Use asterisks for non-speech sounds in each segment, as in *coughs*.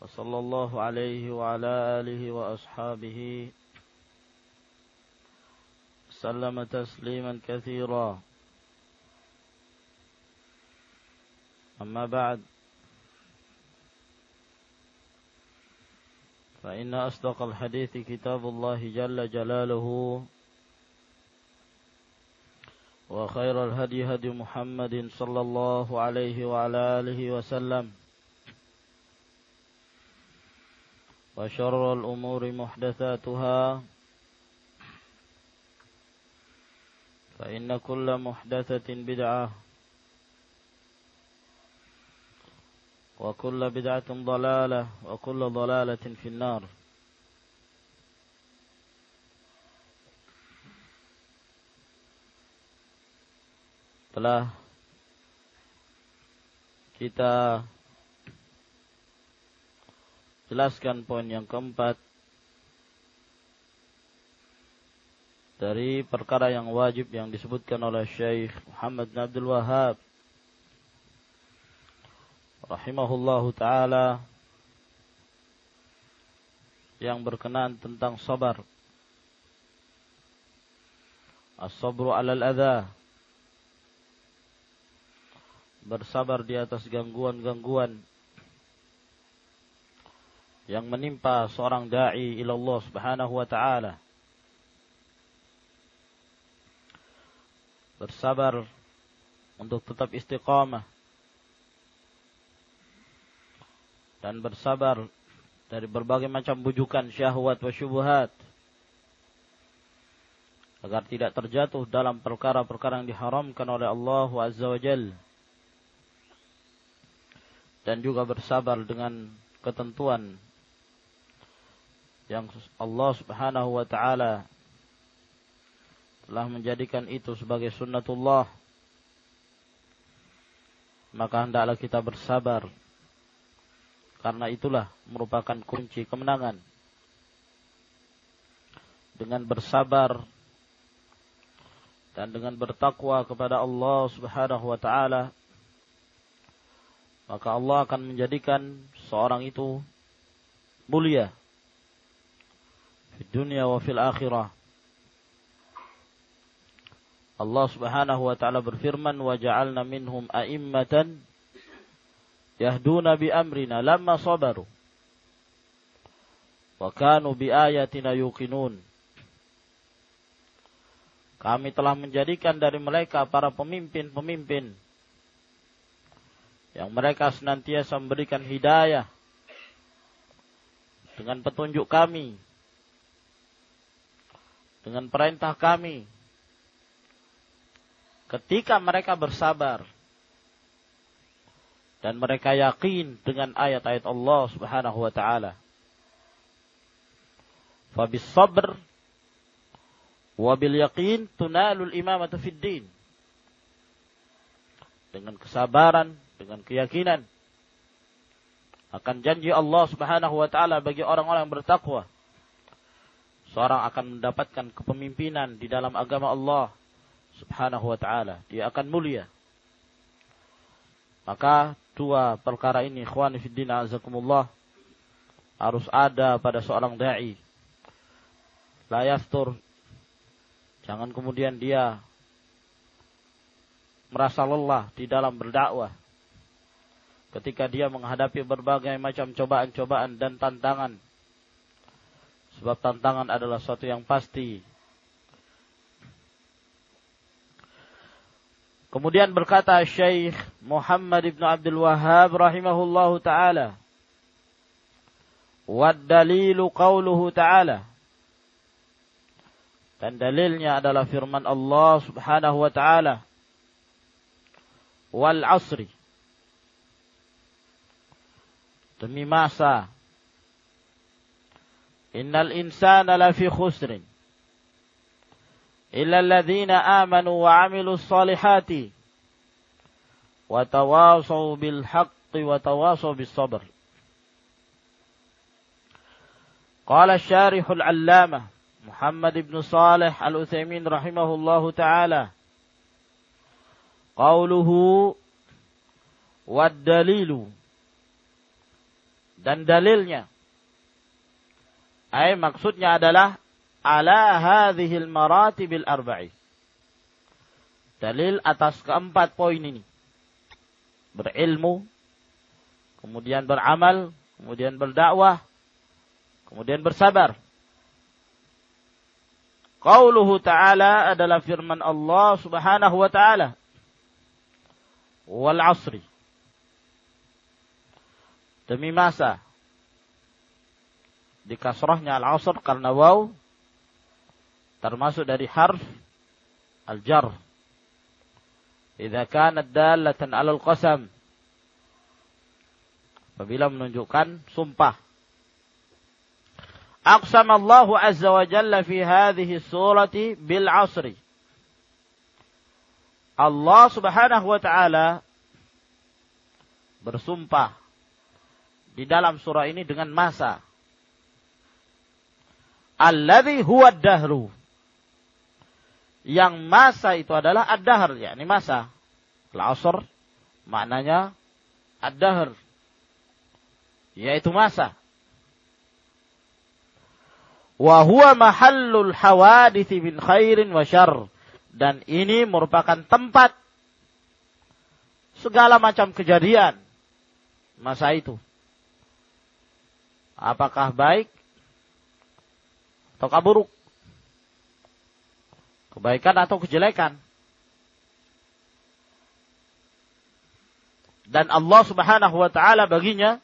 وصلى الله عليه وعلى آله وأصحابه سلم تسليما كثيرا. أما بعد فإن أصدق الحديث كتاب الله جل جلاله وخير الهدي هدي محمد صلى الله عليه وعلى آله وسلم. وشر الأمور محدثاتها فإن كل محدثة بدعة وكل بدعة ضلالة وكل ضلالة في النار. Telah kita jelaskan poin yang keempat. Dari perkara yang wajib yang disebutkan oleh Syekh Muhammad bin Abdul Wahab rahimahullahu taala. Yang berkenaan tentang sabar. As-sabru 'alal adza bersabar di atas gangguan-gangguan yang menimpa seorang dai ila Allah Subhanahu wa taala. Bersabar untuk tetap istiqamah. Dan bersabar dari berbagai macam bujukan syahwat wa syubhat. Agar tidak terjatuh dalam perkara-perkara yang diharamkan oleh Allah Azza wa Jalla dan juga bersabar dengan ketentuan yang Allah Subhanahu wa taala telah menjadikan itu sebagai sunnatullah. Maka hendaklah kita bersabar. Karena itulah merupakan kunci kemenangan. Dengan bersabar dan dengan bertakwa kepada Allah Subhanahu wa taala maka Allah akan menjadikan seorang itu mulia dunia wa fil akhirah. Allah Subhanahu wa taala yahduna bi amrina lamma sabaru wa kanu bi ayatina yuqinun. Kami telah menjadikan dari mereka para pemimpin-pemimpin yang mereka senantiasa memberikan hidayah dengan petunjuk kami dengan perintah kami ketika mereka bersabar dan mereka yakin dengan ayat-ayat Allah Subhanahu wa taala. Fabis sabr wa bil yaqin tunalul imamatu fid din. Dengan kesabaran, dengan keyakinan akan janji Allah Subhanahu wa taala bagi orang-orang yang bertakwa seorang akan mendapatkan kepemimpinan di dalam agama Allah Subhanahu wa taala. Dia akan mulia. Maka dua perkara ini ikhwan fillah azakumullah harus ada pada seorang dai. La yastur jangan kemudian dia merasa lelah di dalam berdakwah. Ketika dia menghadapi berbagai macam cobaan-cobaan dan tantangan Sebab tantangan adalah suatu yang pasti. Kemudian berkata Syekh Muhammad ibn Abdul Wahhab rahimahullahu taala, "Wad dalilu ta'ala." Dan dalilnya adalah firman Allah Subhanahu wa taala, "Wal 'asri." demi masa إن الإنسان لفي خسر. إلا الذين آمنوا وعملوا الصالحات وتواصوا بالحق وتواصوا بالصبر. قال الشارح العلامة محمد بن صالح الأثيمين رحمه الله تعالى قوله والدليل dan dalilnya ay maksudnya adalah ala hadhil maratibil arba'i dalil atas keempat poin ini berilmu kemudian beramal kemudian berdakwah kemudian bersabar Qauluhu ta'ala adalah firman Allah subhanahu wa ta'ala. Wal asri. Demi masa di kasrahnya al-asr karena waw termasuk dari harf al-jar. Idza kanat dalatan 'ala al-qasam apabila menunjukkan sumpah. Aqsama Allahu azza wa jalla fi hadhihi surati bil 'asri. Allah Subhanahu wa taala bersumpah di dalam surah ini dengan masa. Alladhi huwa dahru. Yang masa itu adalah ad-dahr, yakni masa. Al-asr maknanya ad-dahr. Yaitu masa wa huwa mahallul hawadithi min khairin wa syarr dan ini merupakan tempat segala macam kejadian masa itu apakah baik atau buruk kebaikan atau kejelekan dan Allah Subhanahu wa taala baginya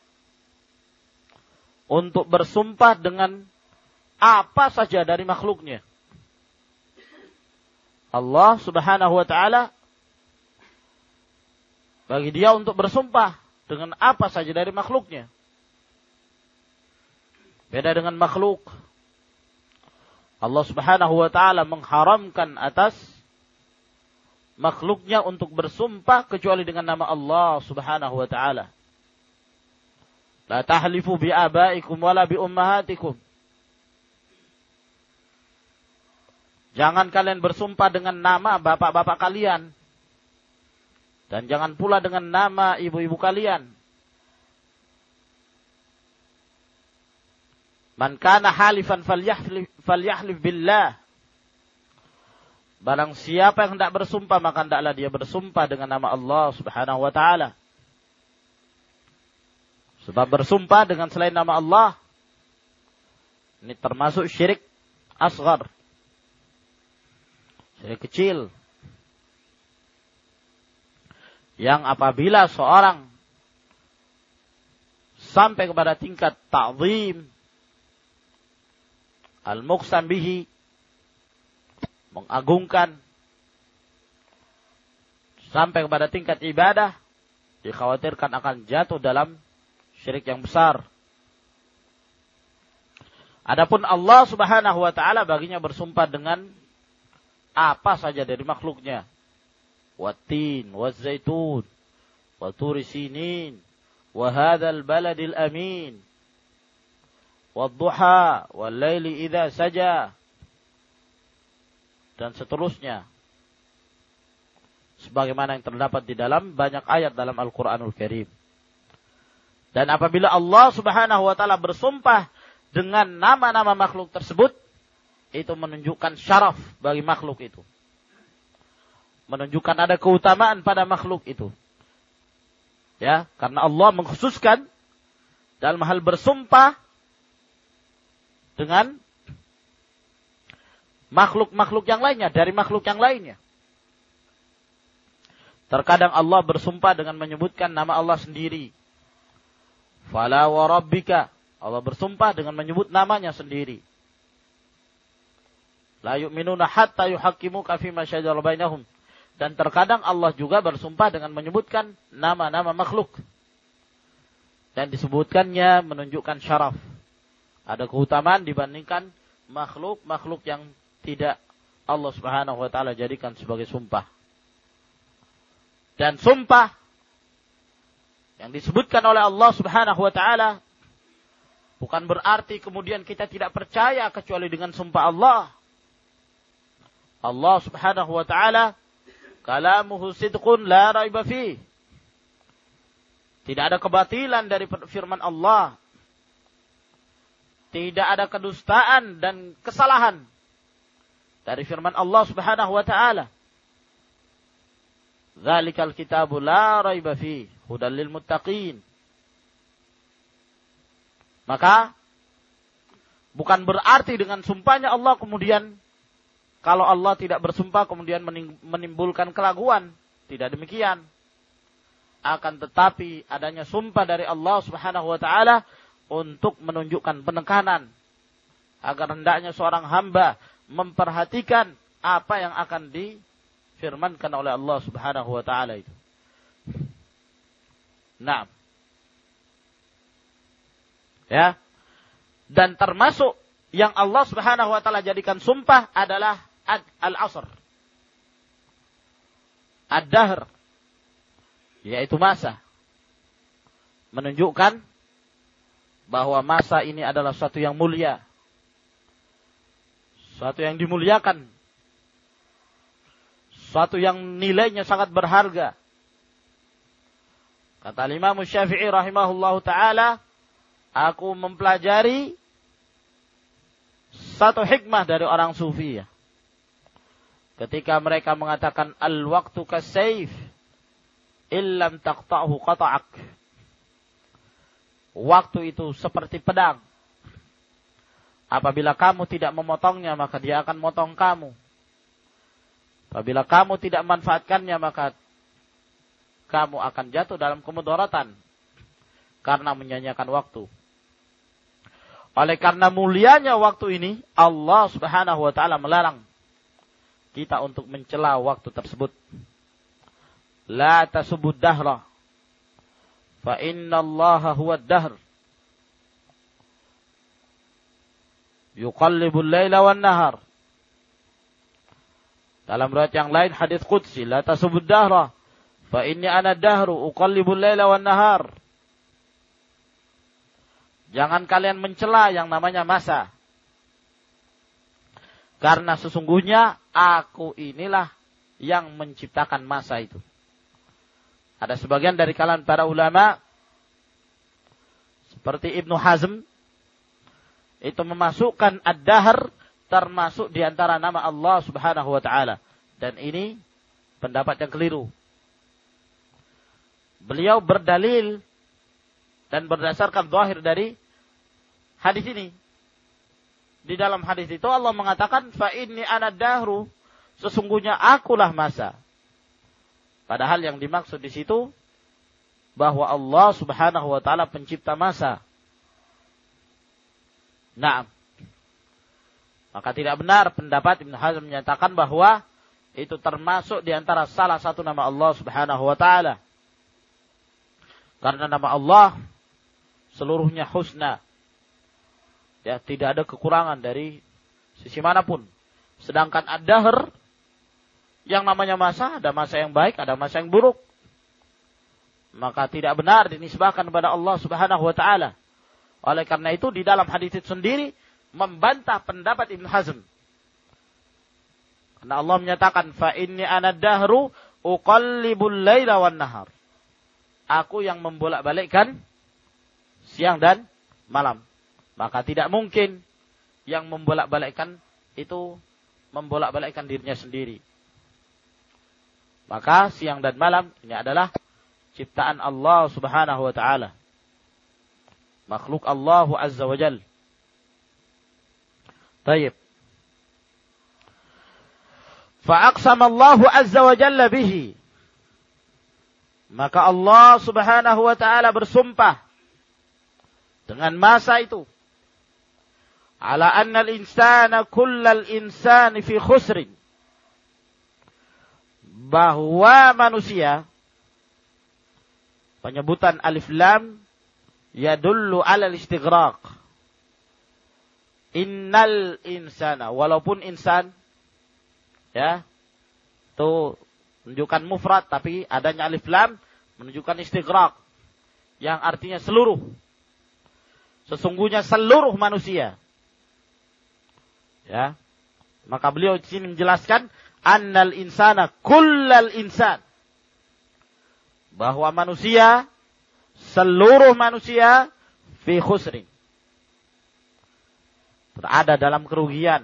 untuk bersumpah dengan apa saja dari makhluknya. Allah subhanahu wa ta'ala bagi dia untuk bersumpah dengan apa saja dari makhluknya. Beda dengan makhluk. Allah subhanahu wa ta'ala mengharamkan atas makhluknya untuk bersumpah kecuali dengan nama Allah subhanahu wa ta'ala. La tahlifu bi abaikum wala bi ummahatikum. Jangan kalian bersumpah dengan nama bapak-bapak kalian. Dan jangan pula dengan nama ibu-ibu kalian. Man kana halifan falyahlif, falyahlif billah. Barang siapa yang hendak bersumpah, maka hendaklah dia bersumpah dengan nama Allah subhanahu wa ta'ala. Sebab bersumpah dengan selain nama Allah, ini termasuk syirik asgar dari kecil. Yang apabila seorang sampai kepada tingkat ta'zim al-muqsam bihi mengagungkan sampai kepada tingkat ibadah dikhawatirkan akan jatuh dalam syirik yang besar. Adapun Allah Subhanahu wa taala baginya bersumpah dengan apa saja dari makhluknya. Watin, wazaitun, waturi sinin, wahadal baladil amin, wadduha, wallaili idha saja, dan seterusnya. Sebagaimana yang terdapat di dalam banyak ayat dalam Al-Quranul Karim. Dan apabila Allah subhanahu wa ta'ala bersumpah dengan nama-nama makhluk tersebut, itu menunjukkan syaraf bagi makhluk itu. Menunjukkan ada keutamaan pada makhluk itu. Ya, karena Allah mengkhususkan dalam hal bersumpah dengan makhluk-makhluk yang lainnya, dari makhluk yang lainnya. Terkadang Allah bersumpah dengan menyebutkan nama Allah sendiri. Fala wa rabbika. Allah bersumpah dengan menyebut namanya sendiri. La yu'minuna hatta yuhaqqimuka fima syajara bainahum. Dan terkadang Allah juga bersumpah dengan menyebutkan nama-nama makhluk. Dan disebutkannya menunjukkan syaraf. Ada keutamaan dibandingkan makhluk-makhluk yang tidak Allah Subhanahu wa taala jadikan sebagai sumpah. Dan sumpah yang disebutkan oleh Allah Subhanahu wa taala bukan berarti kemudian kita tidak percaya kecuali dengan sumpah Allah. Allah Subhanahu wa taala kalamuhu sidqun la raiba fi. Tidak ada kebatilan dari firman Allah. Tidak ada kedustaan dan kesalahan dari firman Allah Subhanahu wa taala. Dzalikal kitabu la raiba fi hudal lil muttaqin. Maka bukan berarti dengan sumpahnya Allah kemudian kalau Allah tidak bersumpah kemudian menimbulkan keraguan. Tidak demikian. Akan tetapi adanya sumpah dari Allah Subhanahu wa taala untuk menunjukkan penekanan agar hendaknya seorang hamba memperhatikan apa yang akan di difirmankan oleh Allah Subhanahu wa taala itu. Nah. Ya. Dan termasuk yang Allah Subhanahu wa taala jadikan sumpah adalah al-asr. Ad-dahr. Yaitu masa. Menunjukkan bahwa masa ini adalah suatu yang mulia. Suatu yang dimuliakan suatu yang nilainya sangat berharga. Kata Imam Syafi'i rahimahullahu taala, aku mempelajari satu hikmah dari orang sufi ya. Ketika mereka mengatakan al-waqtu kasayf illam taqta'hu qata'ak. Waktu itu seperti pedang. Apabila kamu tidak memotongnya maka dia akan motong kamu. Apabila kamu tidak manfaatkannya maka kamu akan jatuh dalam kemudaratan karena menyanyiakan waktu. Oleh karena mulianya waktu ini, Allah Subhanahu wa taala melarang kita untuk mencela waktu tersebut. La tasubud dahra. Fa inna Allah huwa dahr. Yuqallibul laila wan nahar. Dalam riwayat yang lain hadis qudsi, la tasubud dahra fa inni ana dahru uqallibul laila wan nahar. Jangan kalian mencela yang namanya masa. Karena sesungguhnya aku inilah yang menciptakan masa itu. Ada sebagian dari kalangan para ulama seperti Ibnu Hazm itu memasukkan ad-dahr termasuk di antara nama Allah Subhanahu wa taala. Dan ini pendapat yang keliru. Beliau berdalil dan berdasarkan zahir dari hadis ini. Di dalam hadis itu Allah mengatakan fa inni ana dahru sesungguhnya akulah masa. Padahal yang dimaksud di situ bahwa Allah Subhanahu wa taala pencipta masa. Nah, maka tidak benar pendapat Ibn Hazm menyatakan bahwa itu termasuk di antara salah satu nama Allah Subhanahu wa taala. Karena nama Allah seluruhnya husna. Ya, tidak ada kekurangan dari sisi mana pun. Sedangkan ad-dahr yang namanya masa, ada masa yang baik, ada masa yang buruk. Maka tidak benar dinisbahkan kepada Allah Subhanahu wa taala. Oleh karena itu di dalam hadis itu sendiri membantah pendapat Ibn Hazm. Karena Allah menyatakan, fa dahru uqallibul laila wan nahar. Aku yang membolak-balikkan siang dan malam. Maka tidak mungkin yang membolak-balikkan itu membolak-balikkan dirinya sendiri. Maka siang dan malam ini adalah ciptaan Allah Subhanahu wa taala. Makhluk Allah Azza wa Jalla. طيب فأقسم الله عز وجل به maka Allah Subhanahu wa taala bersumpah dengan masa itu ala anna al-insana kullal insani fi khusrin bahwa manusia penyebutan alif lam yadullu ala istighraq. Innal insana walaupun insan ya itu menunjukkan mufrad tapi adanya alif lam menunjukkan istighraq yang artinya seluruh. Sesungguhnya seluruh manusia. Ya. Maka beliau di sini menjelaskan annal insana kullal insan. Bahwa manusia seluruh manusia fi khusrin. Berada dalam kerugian.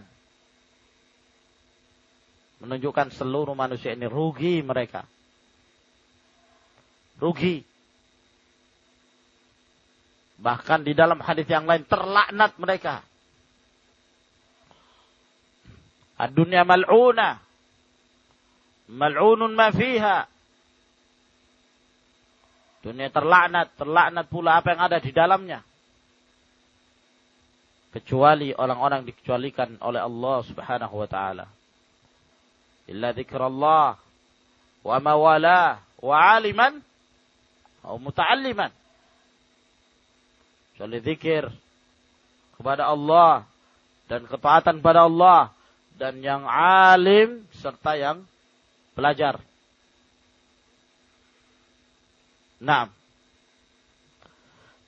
Menunjukkan seluruh manusia ini rugi mereka. Rugi. Bahkan di dalam hadis yang lain terlaknat mereka. Ad-dunya. Mal'unun ma fiha. Dunia terlaknat, terlaknat pula apa yang ada di dalamnya. Kecuali orang-orang dikecualikan oleh Allah subhanahu wa ta'ala. Illa zikrallah wa mawala wa aliman wa muta'alliman kecuali zikir kepada Allah dan ketaatan pada Allah dan yang alim serta yang belajar. Nah,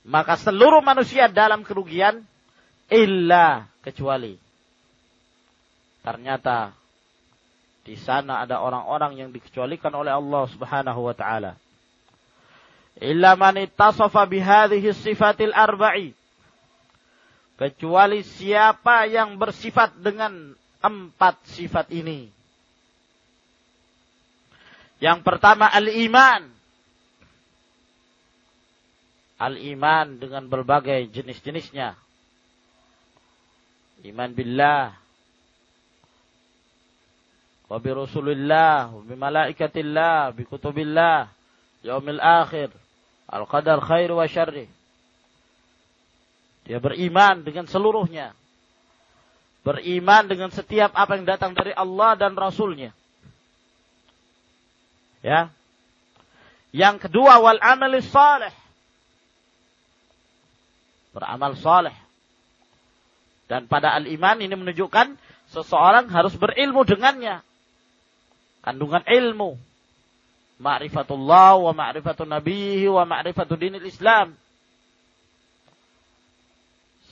maka seluruh manusia dalam kerugian illa kecuali ternyata di sana ada orang-orang yang dikecualikan oleh Allah Subhanahu wa taala. Illa man ittasafa bihadhihi sifatil arba'i. Kecuali siapa yang bersifat dengan empat sifat ini yang pertama al-iman al-iman dengan berbagai jenis-jenisnya iman billah wa bi rasulillah wa bi malaikatillah bi kutubillah yaumil akhir Al-qadar khair wa syarri. Dia beriman dengan seluruhnya. Beriman dengan setiap apa yang datang dari Allah dan Rasulnya. Ya. Yang kedua, wal amali salih. Beramal salih. Dan pada al-iman ini menunjukkan seseorang harus berilmu dengannya. Kandungan ilmu ma'rifatullah wa ma'rifatun nabihi wa ma'rifatu dinil Islam.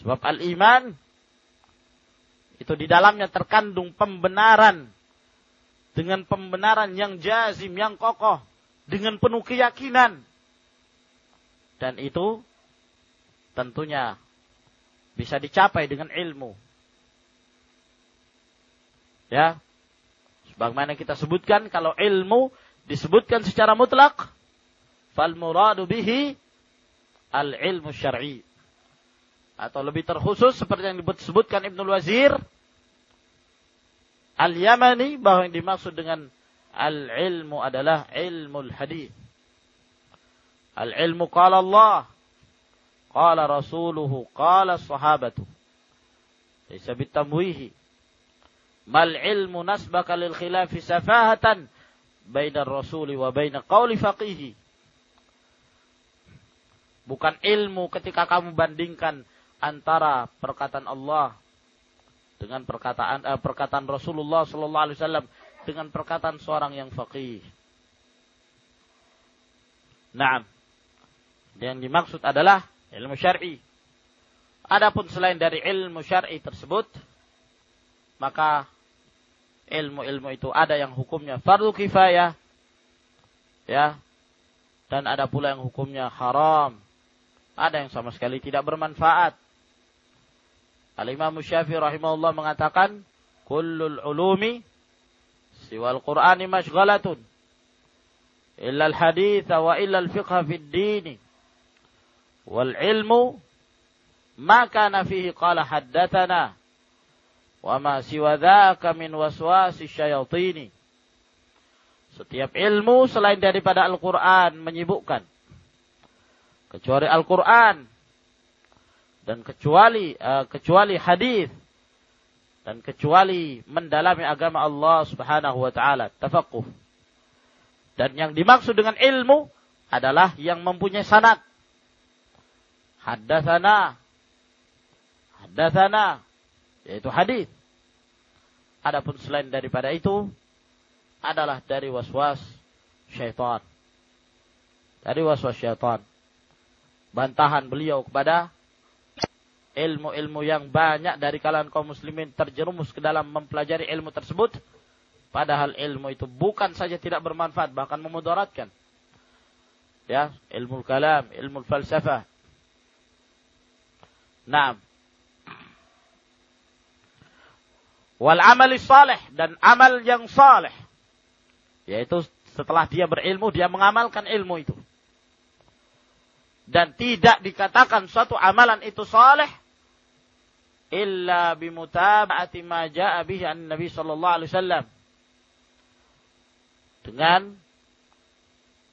Sebab al-iman itu di dalamnya terkandung pembenaran dengan pembenaran yang jazim, yang kokoh, dengan penuh keyakinan. Dan itu tentunya bisa dicapai dengan ilmu. Ya. Sebagaimana kita sebutkan kalau ilmu disebutkan secara mutlak fal muradu bihi al ilmu syar'i atau lebih terkhusus seperti yang disebutkan Ibnu Wazir al Yamani bahwa yang dimaksud dengan al ilmu adalah ilmu hadis al ilmu qala Allah. Qala rasuluhu qala sahabatu. Laysa bitamwihi. Mal ilmu nasbaka lil khilafi safahatan bainar rasuli wa baina qawli faqihi. Bukan ilmu ketika kamu bandingkan antara perkataan Allah dengan perkataan eh, perkataan Rasulullah sallallahu alaihi wasallam dengan perkataan seorang yang faqih. Naam. Yang dimaksud adalah ilmu syar'i. Adapun selain dari ilmu syar'i tersebut, maka ilmu-ilmu itu ada yang hukumnya fardu kifayah ya dan ada pula yang hukumnya haram ada yang sama sekali tidak bermanfaat Al-Imam Syafi'i rahimahullah mengatakan kullul ulumi siwal qur'ani mashghalatun illa al-hadith wa illa al-fiqh fi ad-din wal ilmu ma kana fihi qala haddatsana Wa ma siwa dzaka min waswasi syayatini. Setiap ilmu selain daripada Al-Qur'an menyibukkan. Kecuali Al-Qur'an dan kecuali uh, kecuali hadis dan kecuali mendalami agama Allah Subhanahu wa taala, tafaqquh. Dan yang dimaksud dengan ilmu adalah yang mempunyai sanad. Haddatsana. Haddatsana yaitu hadis. Adapun selain daripada itu adalah dari waswas syaitan. Dari waswas syaitan. Bantahan beliau kepada ilmu-ilmu yang banyak dari kalangan kaum muslimin terjerumus ke dalam mempelajari ilmu tersebut. Padahal ilmu itu bukan saja tidak bermanfaat, bahkan memudaratkan. Ya, ilmu kalam, ilmu falsafah. Nah. Wal amali salih dan amal yang salih. Yaitu setelah dia berilmu, dia mengamalkan ilmu itu. Dan tidak dikatakan suatu amalan itu saleh illa bimutaba'ati ma ja'a bihi Nabi sallallahu alaihi wasallam. Dengan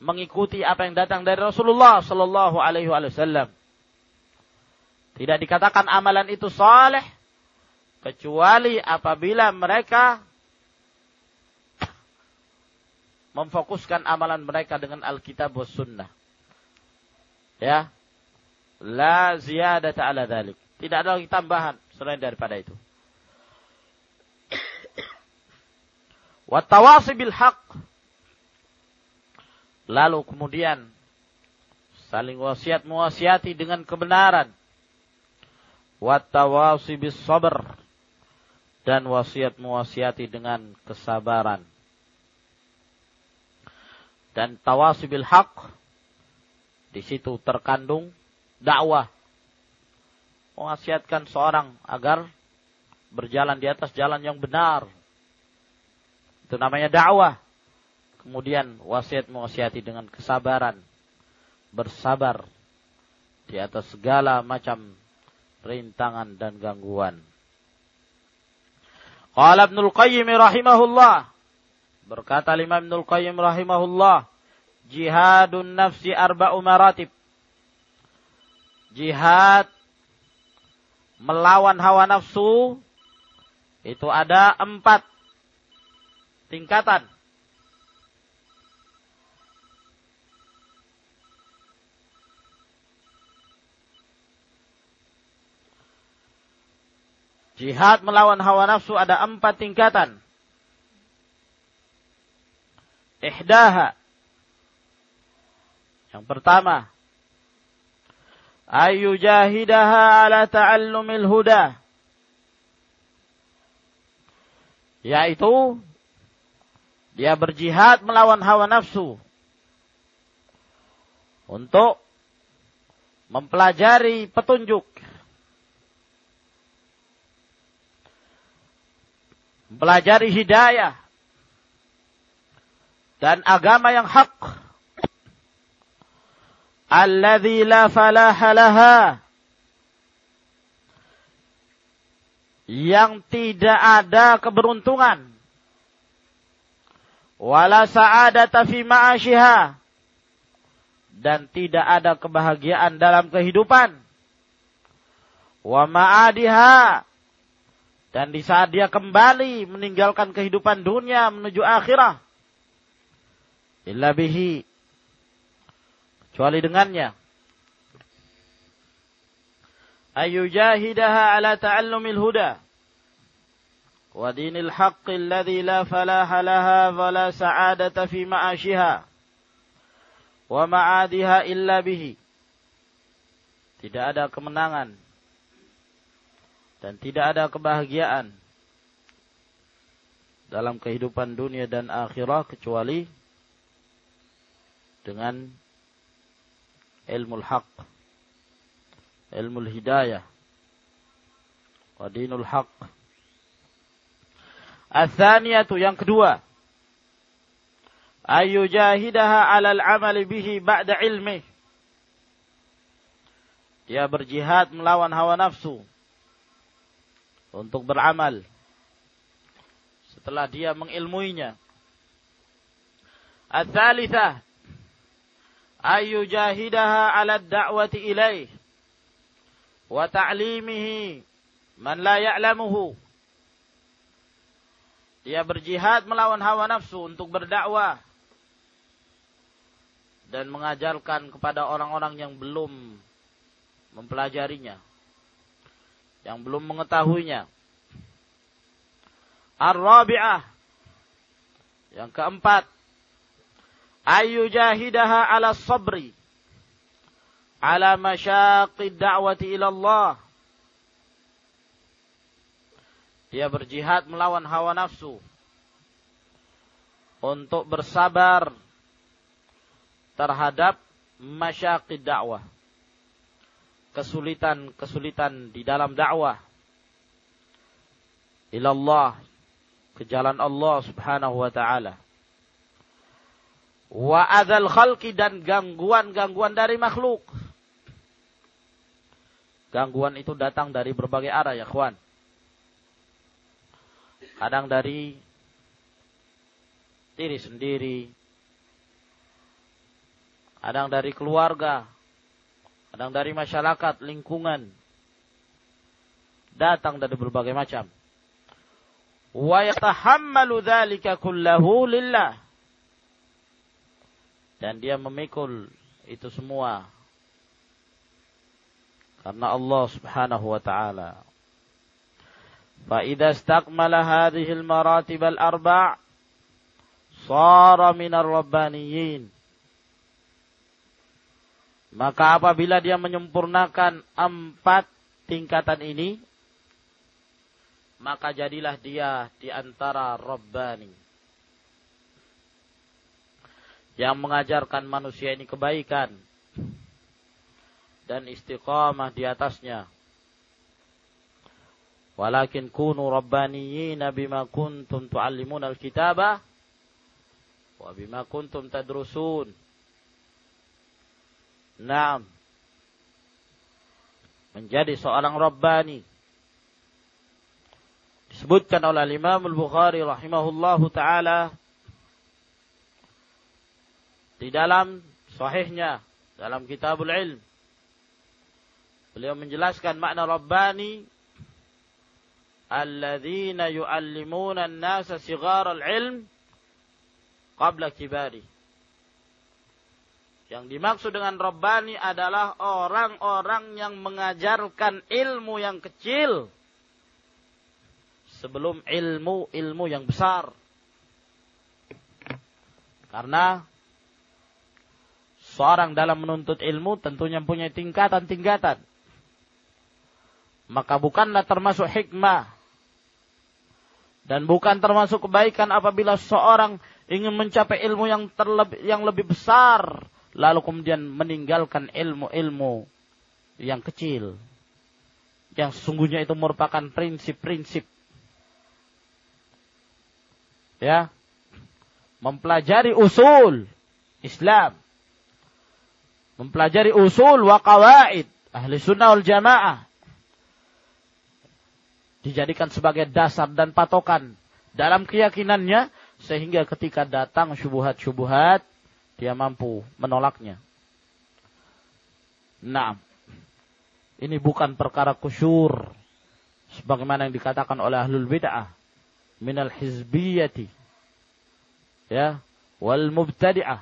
mengikuti apa yang datang dari Rasulullah sallallahu alaihi wasallam. Tidak dikatakan amalan itu saleh kecuali apabila mereka memfokuskan amalan mereka dengan Alkitab was sunnah. Ya. La ziyadata ala dhalik. Tidak ada lagi tambahan selain daripada itu. *coughs* Watawasi bil haq. Lalu kemudian saling wasiat mewasiati dengan kebenaran. Watawasi bis sabr. Dan wasiat mewasiati dengan kesabaran. Dan tawasi bil haq. Di situ terkandung dakwah mewasiatkan seorang agar berjalan di atas jalan yang benar. Itu namanya dakwah. Kemudian wasiat mewasiati dengan kesabaran. Bersabar di atas segala macam rintangan dan gangguan. Qala Ibnul Qayyim rahimahullah. Berkata Imam Ibnul Qayyim rahimahullah. Jihadun nafsi arba'u maratib. Jihad melawan hawa nafsu itu ada empat tingkatan. Jihad melawan hawa nafsu ada empat tingkatan. Ihdaha. Yang pertama, ayu jahidaha ala ta'allumil huda. Yaitu dia berjihad melawan hawa nafsu. Untuk mempelajari petunjuk. Mempelajari hidayah. Dan agama yang hak alladzi la falaha laha yang tidak ada keberuntungan. Wala sa'adata fi ma'ashiha dan tidak ada kebahagiaan dalam kehidupan. Wa ma'adiha. Dan di saat dia kembali meninggalkan kehidupan dunia menuju akhirah. Illa bihi kecuali dengannya. Ayujahidaha ala ta'allumil huda wa dinil haqqi alladhi la falaha laha wa la sa'adata fi ma'ashiha wa ma'adiha illa bihi. Tidak ada kemenangan dan tidak ada kebahagiaan dalam kehidupan dunia dan akhirah kecuali dengan ilmu haq ilmu hidayah wa dinul haq Athaniyatu yang kedua ayu jahidaha alal amali bihi ba'da ilmi dia berjihad melawan hawa nafsu untuk beramal setelah dia mengilmuinya ayu jahidaha ala da'wati ilaih wa ta'limihi man la ya'lamuhu. Dia berjihad melawan hawa nafsu untuk berdakwah dan mengajarkan kepada orang-orang yang belum mempelajarinya yang belum mengetahuinya. Ar-Rabi'ah yang keempat Ayu jahidaha ala sabri. Ala masyaqid da'wati ila Allah. Dia berjihad melawan hawa nafsu. Untuk bersabar terhadap masyaqid dakwah. Kesulitan-kesulitan di dalam dakwah. Ilallah. Ke jalan Allah subhanahu wa ta'ala. Wa adal khalqi dan gangguan-gangguan dari makhluk. Gangguan itu datang dari berbagai arah ya kawan. Kadang dari diri sendiri, kadang dari keluarga, kadang dari masyarakat, lingkungan, datang dari berbagai macam. Wa yatahammalu dzalika kullahu lillah. Dan dia memikul itu semua karena Allah Subhanahu wa taala. Fa idza istakmala hadhihi al-maratib al-arba' sara min ar-rabbaniyin. Maka apabila dia menyempurnakan empat tingkatan ini, maka jadilah dia di antara Rabbani. Yang mengajarkan manusia ini kebaikan dan istiqamah di atasnya. Walakin kunu rabbaniyina bima kuntum tuallimuna al-kitaba wa bima kuntum tadrusun. Naam. Menjadi seorang Rabbani. Disebutkan oleh Imam Al-Bukhari rahimahullahu taala di dalam sahihnya dalam Kitabul Ilm. Beliau menjelaskan makna Rabbani alladzina yuallimuna an-nasa sighar al-ilm qabla kibari. Yang dimaksud dengan Rabbani adalah orang-orang yang mengajarkan ilmu yang kecil sebelum ilmu-ilmu yang besar. Karena seorang dalam menuntut ilmu tentunya punya tingkatan-tingkatan. Maka bukanlah termasuk hikmah. Dan bukan termasuk kebaikan apabila seorang ingin mencapai ilmu yang terlebih yang lebih besar. Lalu kemudian meninggalkan ilmu-ilmu yang kecil. Yang sesungguhnya itu merupakan prinsip-prinsip. Ya. Mempelajari usul Islam mempelajari usul wa qawaid ahli sunnah wal jamaah dijadikan sebagai dasar dan patokan dalam keyakinannya sehingga ketika datang syubuhat-syubuhat dia mampu menolaknya. Nah, ini bukan perkara kusyur. Sebagaimana yang dikatakan oleh ahlul bid'ah. Minal hizbiyati. Ya. Wal mubtadi'ah.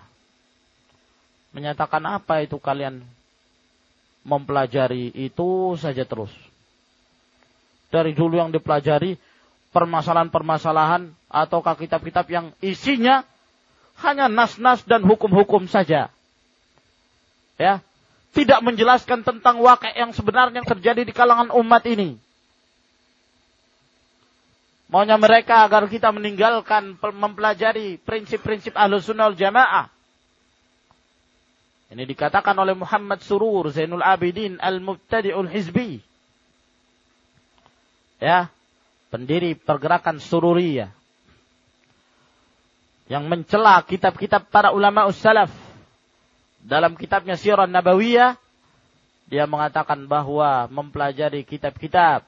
Menyatakan apa itu kalian mempelajari itu saja terus. Dari dulu yang dipelajari permasalahan-permasalahan ataukah kitab-kitab yang isinya hanya nas-nas dan hukum-hukum saja. Ya, tidak menjelaskan tentang wakil yang sebenarnya yang terjadi di kalangan umat ini. Maunya mereka agar kita meninggalkan mempelajari prinsip-prinsip ahlu sunnah jamaah. Ini dikatakan oleh Muhammad Surur Zainul Abidin Al-Mubtadi'ul Hizbi. Ya, pendiri pergerakan Sururiyah yang mencela kitab-kitab para ulama ussalaf dalam kitabnya Sirah Nabawiyah dia mengatakan bahwa mempelajari kitab-kitab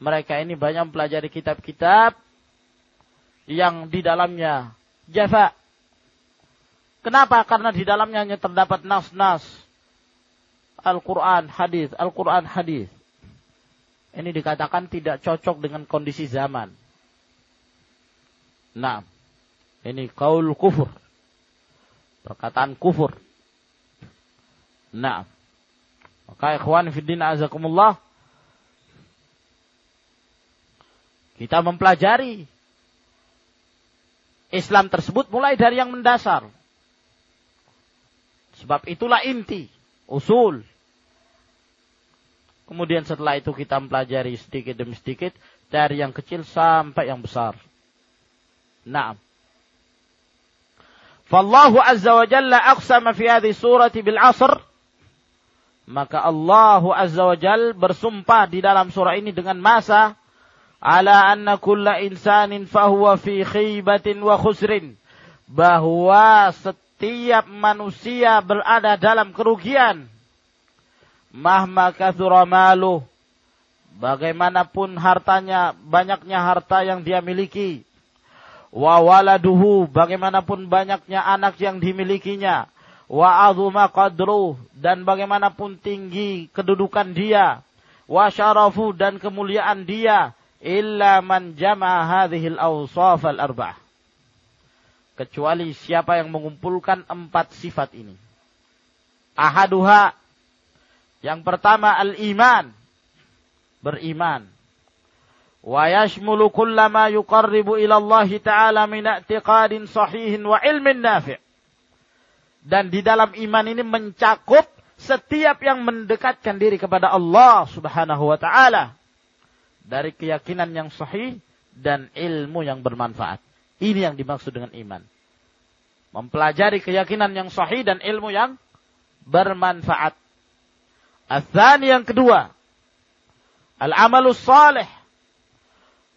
mereka ini banyak mempelajari kitab-kitab yang di dalamnya jafa. Kenapa? Karena di dalamnya hanya terdapat nas-nas Al-Quran, hadis, Al-Quran, hadis. Ini dikatakan tidak cocok dengan kondisi zaman. Nah, ini kaul kufur. Perkataan kufur. Nah. Maka ikhwan fiddin azakumullah. Kita mempelajari Islam tersebut mulai dari yang mendasar. Sebab itulah inti, usul. Kemudian setelah itu kita mempelajari sedikit demi sedikit dari yang kecil sampai yang besar. Naam. Fallahu azza wa jalla aqsama fi hadhihi surati bil asr. Maka Allah azza wa jalla bersumpah di dalam surah ini dengan masa ala anna kulla insanin fahuwa fi khibatin wa khusrin bahwa setiap manusia berada dalam kerugian. Mahma kathura bagaimanapun hartanya banyaknya harta yang dia miliki. Wa waladuhu bagaimanapun banyaknya anak yang dimilikinya. Wa azuma qadruh dan bagaimanapun tinggi kedudukan dia. Wa syarafu dan kemuliaan dia. Illa man jama hadhil awsaf arba'ah. Kecuali siapa yang mengumpulkan empat sifat ini. Ahaduha. Yang pertama al-iman. Beriman. Wa yashmulu kullama yuqarribu ila Ta'ala min i'tiqadin sahihin wa ilmin nafi' dan di dalam iman ini mencakup setiap yang mendekatkan diri kepada Allah Subhanahu wa taala dari keyakinan yang sahih dan ilmu yang bermanfaat. Ini yang dimaksud dengan iman. Mempelajari keyakinan yang sahih dan ilmu yang bermanfaat. Athani yang kedua. Al-amalus salih.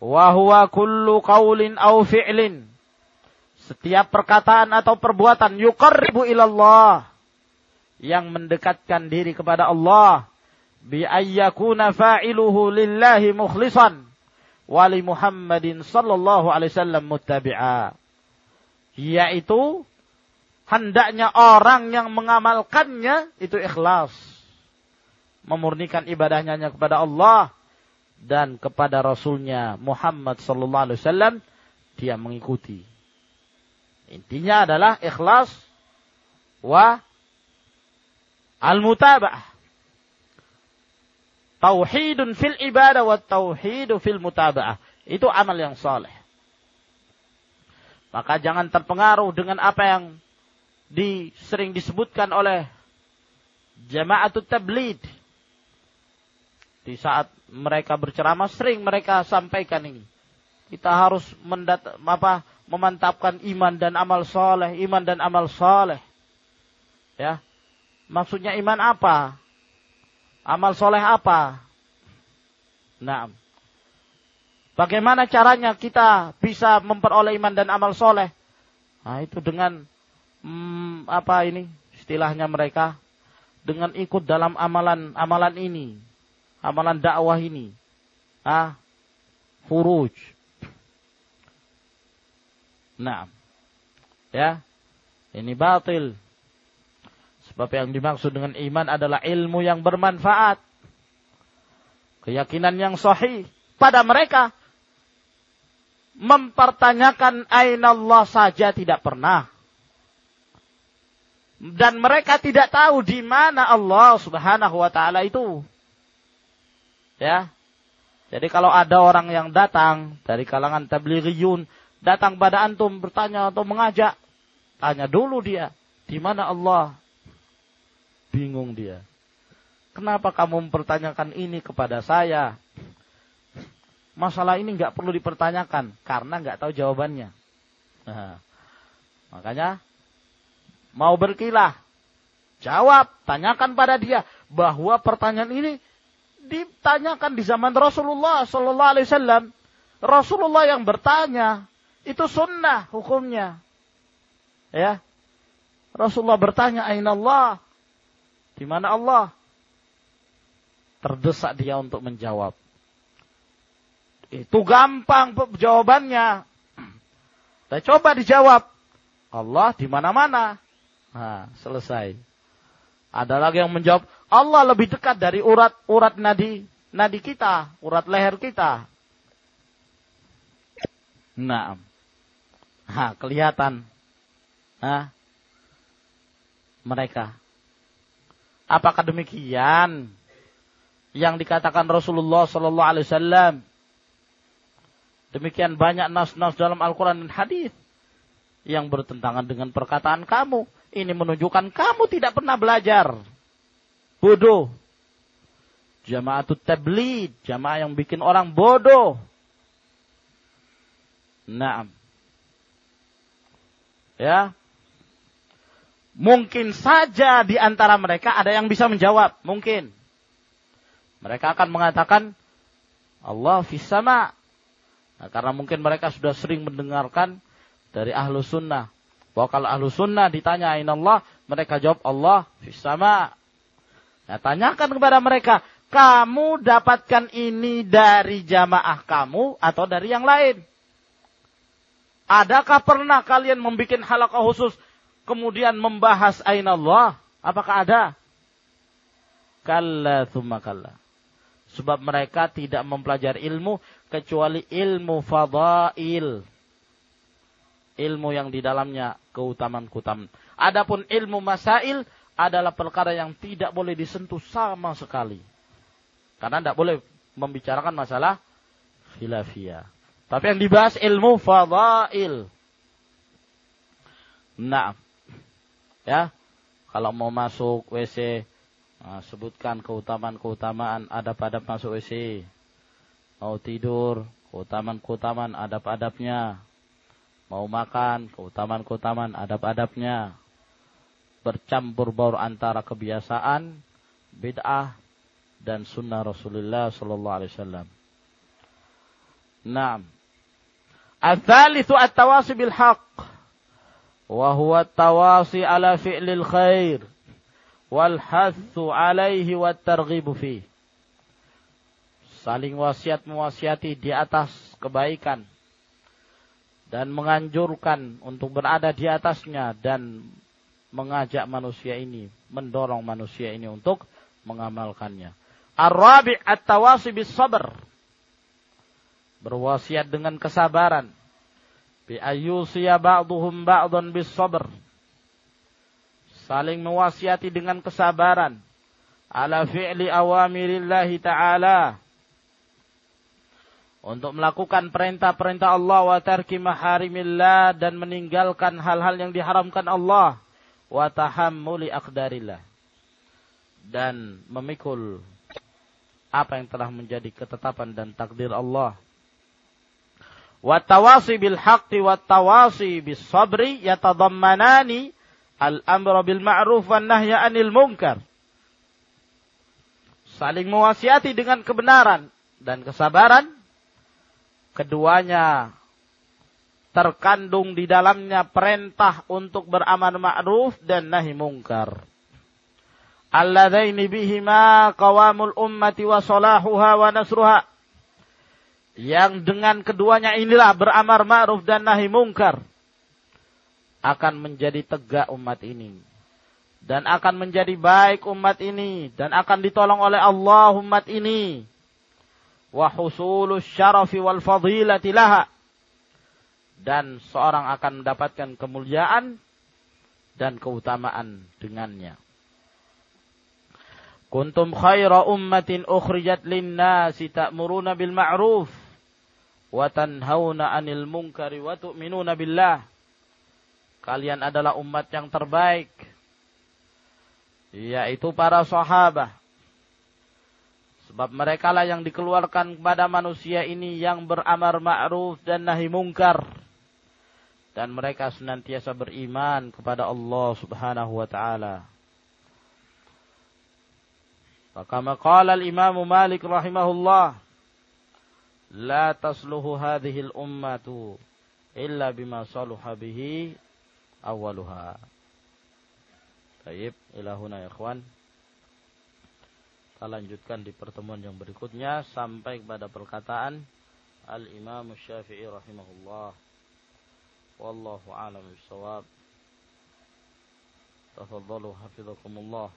Wahuwa kullu qawlin au fi'lin. Setiap perkataan atau perbuatan yuqarribu ilallah. Yang mendekatkan diri kepada Allah bi ayyakuna fa'iluhu lillahi mukhlisan wa li Muhammadin sallallahu alaihi wasallam muttabi'a. Yaitu hendaknya orang yang mengamalkannya itu ikhlas. Memurnikan ibadahnya kepada Allah dan kepada Rasulnya Muhammad sallallahu alaihi wasallam dia mengikuti. Intinya adalah ikhlas wa al-mutaba'ah Tauhidun fil ibadah wa tauhidu fil mutaba'ah. Itu amal yang soleh. Maka jangan terpengaruh dengan apa yang di, sering disebutkan oleh jama'atut tablid. Di saat mereka berceramah sering mereka sampaikan ini. Kita harus mendat, apa, memantapkan iman dan amal soleh, iman dan amal soleh. Ya, maksudnya iman apa? Amal soleh apa? Nah, bagaimana caranya kita bisa memperoleh iman dan amal soleh? Nah, itu dengan hmm, apa ini istilahnya mereka dengan ikut dalam amalan-amalan ini, amalan dakwah ini. Ah, furuj. Nah, ya, ini batil. Sebab yang dimaksud dengan iman adalah ilmu yang bermanfaat. Keyakinan yang sahih pada mereka. Mempertanyakan aina Allah saja tidak pernah. Dan mereka tidak tahu di mana Allah subhanahu wa ta'ala itu. Ya. Jadi kalau ada orang yang datang dari kalangan tabligiyun, datang pada antum bertanya atau mengajak, tanya dulu dia, di mana Allah? Bingung dia. Kenapa kamu mempertanyakan ini kepada saya? Masalah ini nggak perlu dipertanyakan karena nggak tahu jawabannya. Nah, makanya mau berkilah, jawab, tanyakan pada dia bahwa pertanyaan ini ditanyakan di zaman Rasulullah Sallallahu Alaihi Wasallam. Rasulullah yang bertanya itu sunnah hukumnya. Ya, Rasulullah bertanya, Aina Allah? Di mana Allah? Terdesak dia untuk menjawab. Itu gampang jawabannya. *clears throat* Kita coba dijawab. Allah di mana-mana. Nah, selesai. Ada lagi yang menjawab, Allah lebih dekat dari urat-urat nadi nadi kita, urat leher kita. Nah, nah kelihatan. Nah, mereka Apakah demikian yang dikatakan Rasulullah sallallahu alaihi wasallam? Demikian banyak nas-nas dalam Al-Qur'an dan hadis yang bertentangan dengan perkataan kamu. Ini menunjukkan kamu tidak pernah belajar. Bodoh. Jama'atut tablid, jamaah yang bikin orang bodoh. Naam. Ya. Mungkin saja di antara mereka ada yang bisa menjawab, mungkin. Mereka akan mengatakan Allah fisama. Nah, karena mungkin mereka sudah sering mendengarkan dari ahlu sunnah. Bahwa kalau ahlu sunnah ditanya Allah, mereka jawab Allah fisama. Nah, tanyakan kepada mereka, kamu dapatkan ini dari jamaah kamu atau dari yang lain? Adakah pernah kalian membuat halakah khusus kemudian membahas ain Allah? Apakah ada? Kalla thumma kalla. Sebab mereka tidak mempelajari ilmu kecuali ilmu fadail. Ilmu yang di dalamnya keutamaan-keutamaan. Adapun ilmu masail adalah perkara yang tidak boleh disentuh sama sekali. Karena tidak boleh membicarakan masalah khilafiyah. Tapi yang dibahas ilmu fadail. Nah, ya, kalau mau masuk WC, nah, sebutkan keutamaan-keutamaan adab-adab masuk WC. Mau tidur, keutamaan-keutamaan adab-adabnya. Mau makan, keutamaan-keutamaan adab-adabnya. Bercampur baur antara kebiasaan, bid'ah, dan sunnah Rasulullah Sallallahu Alaihi Wasallam. Nah, wa huwa tawasi ala fi'lil khair wal hathu alaihi wat targhibu fi saling wasiat mewasiati di atas kebaikan dan menganjurkan untuk berada di atasnya dan mengajak manusia ini, mendorong manusia ini untuk mengamalkannya. Ar-rabi at-tawasi bis sabr. Berwasiat dengan kesabaran. Bi ayyusiya ba'duhum ba'dan bis sabr. Saling mewasiati dengan kesabaran. Ala fi'li awamirillahi ta'ala. Untuk melakukan perintah-perintah Allah wa tarki maharimillah dan meninggalkan hal-hal yang diharamkan Allah wa tahammuli aqdarillah dan memikul apa yang telah menjadi ketetapan dan takdir Allah Watawasi bil haqqi watawasi bis sabri yatadammanani al-amra bil ma'ruf wan nahya anil munkar. Saling mewasiati dengan kebenaran dan kesabaran. Keduanya terkandung di dalamnya perintah untuk beramal ma'ruf dan nahi mungkar. Alladaini bihima qawamul ummati wa salahuha wa nasruha yang dengan keduanya inilah beramar ma'ruf dan nahi mungkar akan menjadi tegak umat ini. Dan akan menjadi baik umat ini. Dan akan ditolong oleh Allah umat ini. Wa husulus syarafi wal fadilati laha. Dan seorang akan mendapatkan kemuliaan dan keutamaan dengannya. Kuntum khaira ummatin ukhrijat lin-nasi ta'muruna bil ma'ruf wa tanhauna 'anil munkari wa tu'minuna billah. Kalian adalah umat yang terbaik yaitu para sahabat. Sebab mereka lah yang dikeluarkan kepada manusia ini yang beramar ma'ruf dan nahi mungkar. Dan mereka senantiasa beriman kepada Allah subhanahu wa ta'ala. Maka maqala al-Imam Malik rahimahullah la tasluhu hadhil ummatu illa bima saluha bihi awaluha. Baik, ilahuna ikhwan. Kita lanjutkan di pertemuan yang berikutnya sampai kepada perkataan Al-Imam Syafi'i rahimahullah. Wallahu a'lam bishawab. Tafadhalu hafizakumullah.